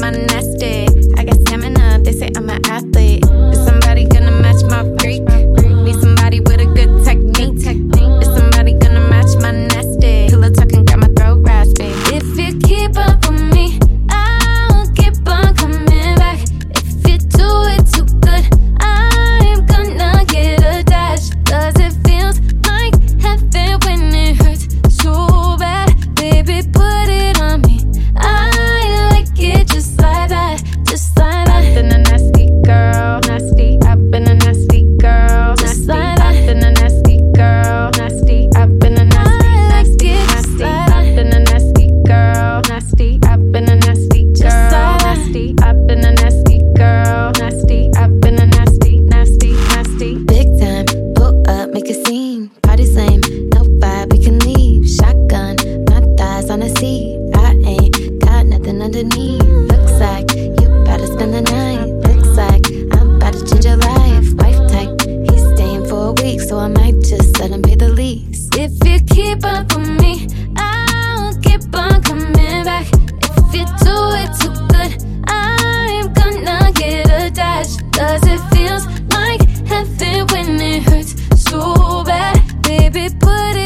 my nest egg. keep up with me. I'll keep on coming back. If you do it too good, I'm gonna get a dash. Cause it feels like heaven when it hurts so bad. Baby, put it.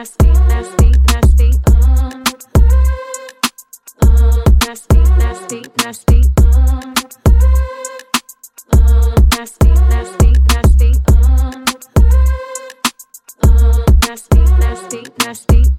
nasty, nasty, nasty, nasty, nasty, nasty, nasty, nasty, nasty, nasty, nasty, nasty.